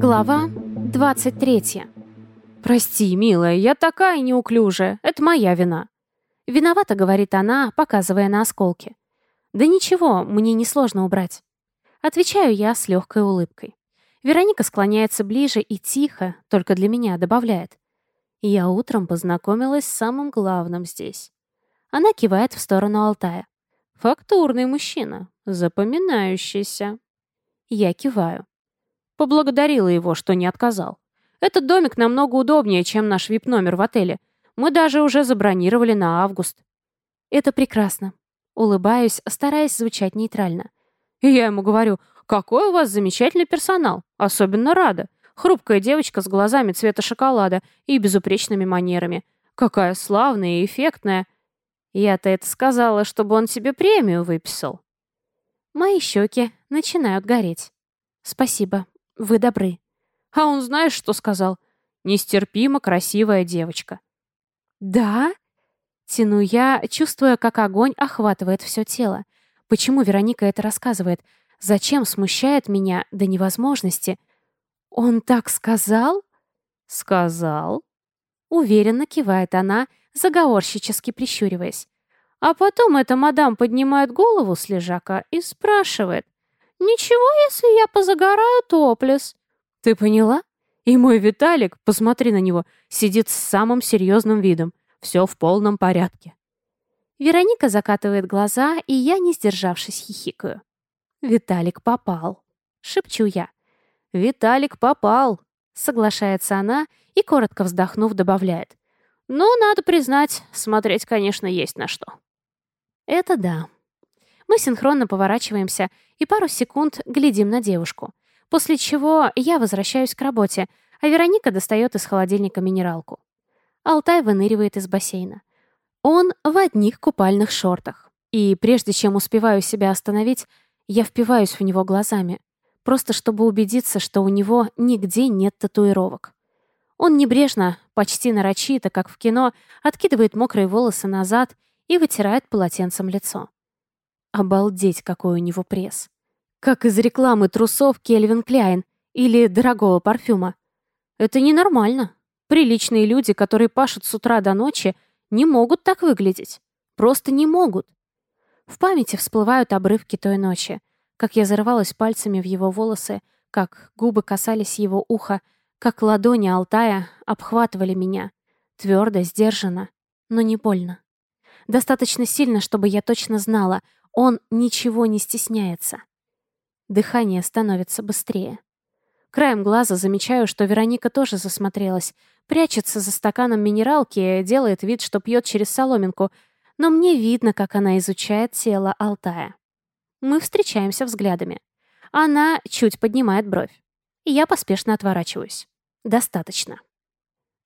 Глава 23. «Прости, милая, я такая неуклюжая. Это моя вина». «Виновата», — говорит она, показывая на осколки. «Да ничего, мне несложно убрать». Отвечаю я с легкой улыбкой. Вероника склоняется ближе и тихо, только для меня, добавляет. Я утром познакомилась с самым главным здесь. Она кивает в сторону Алтая. Фактурный мужчина, запоминающийся. Я киваю. Поблагодарила его, что не отказал. Этот домик намного удобнее, чем наш вип-номер в отеле. Мы даже уже забронировали на август. Это прекрасно. Улыбаюсь, стараясь звучать нейтрально. И я ему говорю, какой у вас замечательный персонал. Особенно рада. Хрупкая девочка с глазами цвета шоколада и безупречными манерами. Какая славная и эффектная. Я-то это сказала, чтобы он себе премию выписал. Мои щеки начинают гореть. Спасибо, вы добры. А он знаешь, что сказал? Нестерпимо красивая девочка. Да? Тяну я, чувствуя, как огонь охватывает все тело. Почему Вероника это рассказывает? Зачем смущает меня до невозможности? Он так сказал? Сказал. Уверенно кивает она, заговорщически прищуриваясь. А потом эта мадам поднимает голову с лежака и спрашивает. «Ничего, если я позагораю топлес?» «Ты поняла?» И мой Виталик, посмотри на него, сидит с самым серьезным видом. Все в полном порядке. Вероника закатывает глаза, и я, не сдержавшись, хихикаю. «Виталик попал», — шепчу я. «Виталик попал», — соглашается она и, коротко вздохнув, добавляет. «Ну, надо признать, смотреть, конечно, есть на что». Это да. Мы синхронно поворачиваемся и пару секунд глядим на девушку. После чего я возвращаюсь к работе, а Вероника достает из холодильника минералку. Алтай выныривает из бассейна. Он в одних купальных шортах. И прежде чем успеваю себя остановить, я впиваюсь в него глазами, просто чтобы убедиться, что у него нигде нет татуировок. Он небрежно, почти нарочито, как в кино, откидывает мокрые волосы назад и вытирает полотенцем лицо. Обалдеть, какой у него пресс. Как из рекламы трусов Кельвин Кляйн или дорогого парфюма. Это ненормально. Приличные люди, которые пашут с утра до ночи, не могут так выглядеть. Просто не могут. В памяти всплывают обрывки той ночи, как я зарывалась пальцами в его волосы, как губы касались его уха, как ладони Алтая обхватывали меня. Твердо, сдержанно, но не больно. Достаточно сильно, чтобы я точно знала, он ничего не стесняется. Дыхание становится быстрее. Краем глаза замечаю, что Вероника тоже засмотрелась. Прячется за стаканом минералки, делает вид, что пьет через соломинку, но мне видно, как она изучает тело Алтая. Мы встречаемся взглядами. Она чуть поднимает бровь. И я поспешно отворачиваюсь. Достаточно.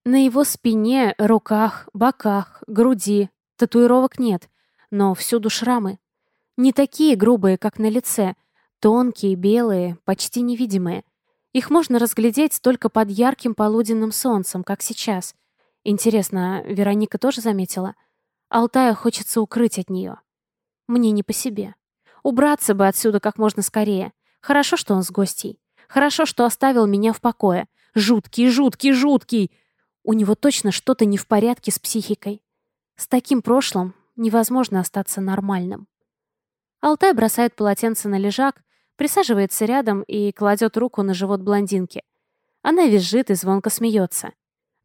На его спине, руках, боках, груди Татуировок нет, но всюду шрамы. Не такие грубые, как на лице, тонкие, белые, почти невидимые. Их можно разглядеть только под ярким полуденным солнцем, как сейчас. Интересно, Вероника тоже заметила? Алтая хочется укрыть от нее. Мне не по себе. Убраться бы отсюда как можно скорее. Хорошо, что он с гостей. Хорошо, что оставил меня в покое. Жуткий, жуткий, жуткий. У него точно что-то не в порядке с психикой. С таким прошлым невозможно остаться нормальным. Алтай бросает полотенце на лежак, присаживается рядом и кладет руку на живот блондинки. Она визжит и звонко смеется.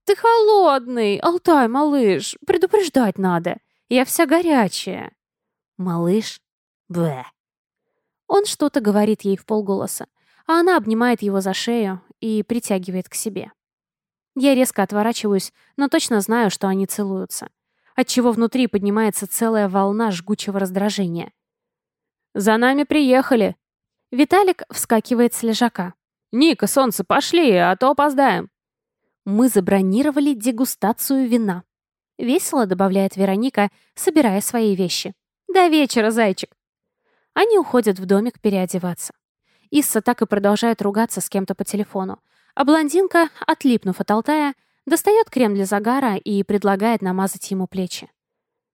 «Ты холодный! Алтай, малыш! Предупреждать надо! Я вся горячая!» «Малыш? Бэ!» Он что-то говорит ей в полголоса, а она обнимает его за шею и притягивает к себе. Я резко отворачиваюсь, но точно знаю, что они целуются отчего внутри поднимается целая волна жгучего раздражения. «За нами приехали!» Виталик вскакивает с лежака. «Ника, солнце, пошли, а то опоздаем!» «Мы забронировали дегустацию вина», — весело добавляет Вероника, собирая свои вещи. «До вечера, зайчик!» Они уходят в домик переодеваться. Исса так и продолжает ругаться с кем-то по телефону, а блондинка, отлипнув от Алтая, Достает крем для загара и предлагает намазать ему плечи.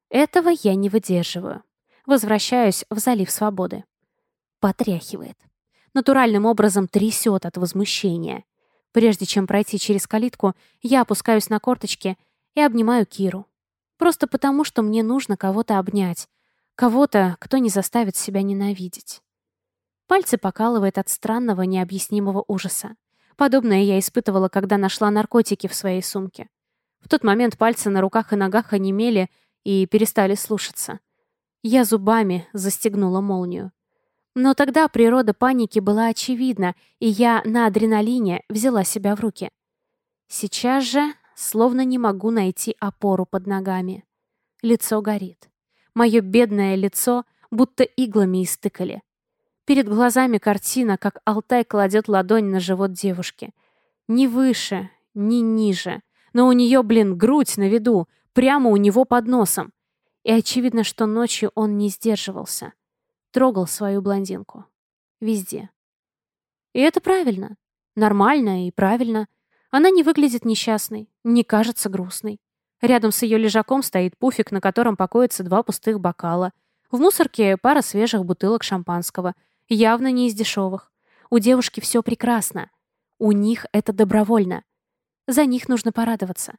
Этого я не выдерживаю. Возвращаюсь в залив свободы. Потряхивает. Натуральным образом трясет от возмущения. Прежде чем пройти через калитку, я опускаюсь на корточки и обнимаю Киру. Просто потому, что мне нужно кого-то обнять. Кого-то, кто не заставит себя ненавидеть. Пальцы покалывает от странного, необъяснимого ужаса. Подобное я испытывала, когда нашла наркотики в своей сумке. В тот момент пальцы на руках и ногах онемели и перестали слушаться. Я зубами застегнула молнию. Но тогда природа паники была очевидна, и я на адреналине взяла себя в руки. Сейчас же словно не могу найти опору под ногами. Лицо горит. Мое бедное лицо будто иглами истыкали. Перед глазами картина, как Алтай кладет ладонь на живот девушки. Ни выше, ни ниже. Но у нее, блин, грудь на виду, прямо у него под носом. И очевидно, что ночью он не сдерживался трогал свою блондинку. Везде. И это правильно. Нормально и правильно. Она не выглядит несчастной, не кажется грустной. Рядом с ее лежаком стоит пуфик, на котором покоятся два пустых бокала. В мусорке пара свежих бутылок шампанского. Явно не из дешевых. У девушки все прекрасно. У них это добровольно. За них нужно порадоваться.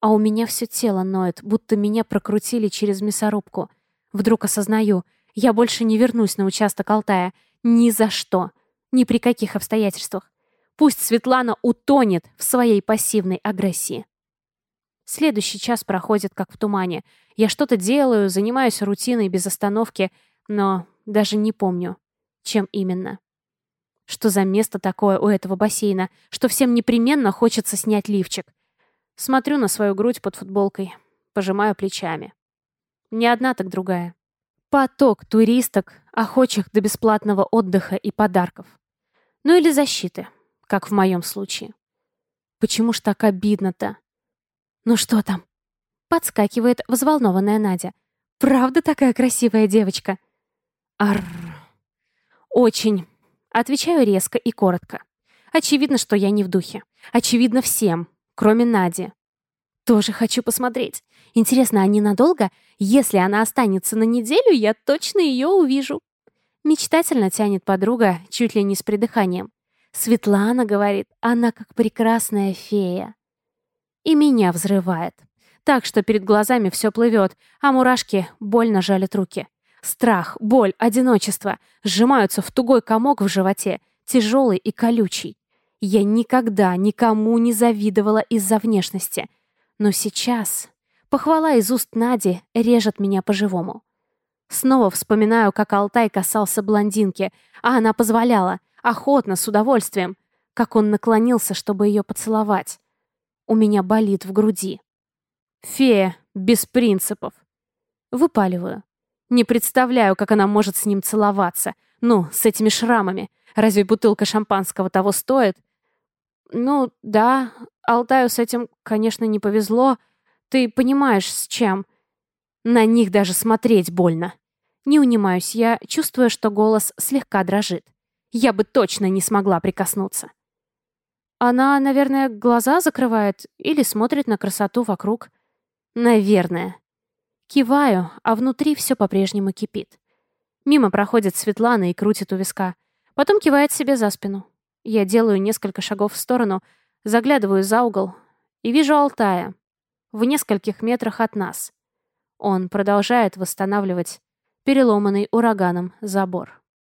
А у меня все тело ноет, будто меня прокрутили через мясорубку. Вдруг осознаю, я больше не вернусь на участок Алтая. Ни за что. Ни при каких обстоятельствах. Пусть Светлана утонет в своей пассивной агрессии. Следующий час проходит как в тумане. Я что-то делаю, занимаюсь рутиной без остановки, но даже не помню, чем именно. Что за место такое у этого бассейна, что всем непременно хочется снять лифчик. Смотрю на свою грудь под футболкой, пожимаю плечами. Не одна, так другая. Поток туристок, охочих до бесплатного отдыха и подарков. Ну или защиты, как в моем случае. Почему ж так обидно-то? Ну что там? Подскакивает взволнованная Надя. Правда такая красивая девочка? Арр. Очень. Отвечаю резко и коротко. Очевидно, что я не в духе. Очевидно всем, кроме Нади. Тоже хочу посмотреть. Интересно, а ненадолго? Если она останется на неделю, я точно ее увижу. Мечтательно тянет подруга, чуть ли не с придыханием. Светлана говорит, она как прекрасная фея. И меня взрывает. Так что перед глазами все плывет, а мурашки больно жалят руки. Страх, боль, одиночество сжимаются в тугой комок в животе, тяжелый и колючий. Я никогда никому не завидовала из-за внешности. Но сейчас похвала из уст Нади режет меня по-живому. Снова вспоминаю, как Алтай касался блондинки, а она позволяла, охотно, с удовольствием, как он наклонился, чтобы ее поцеловать. У меня болит в груди. Фея без принципов. Выпаливаю. Не представляю, как она может с ним целоваться. Ну, с этими шрамами. Разве бутылка шампанского того стоит? Ну, да, Алтаю с этим, конечно, не повезло. Ты понимаешь, с чем. На них даже смотреть больно. Не унимаюсь я, чувствуя, что голос слегка дрожит. Я бы точно не смогла прикоснуться. Она, наверное, глаза закрывает или смотрит на красоту вокруг. Наверное. Киваю, а внутри все по-прежнему кипит. Мимо проходит Светлана и крутит у виска. Потом кивает себе за спину. Я делаю несколько шагов в сторону, заглядываю за угол и вижу Алтая в нескольких метрах от нас. Он продолжает восстанавливать переломанный ураганом забор.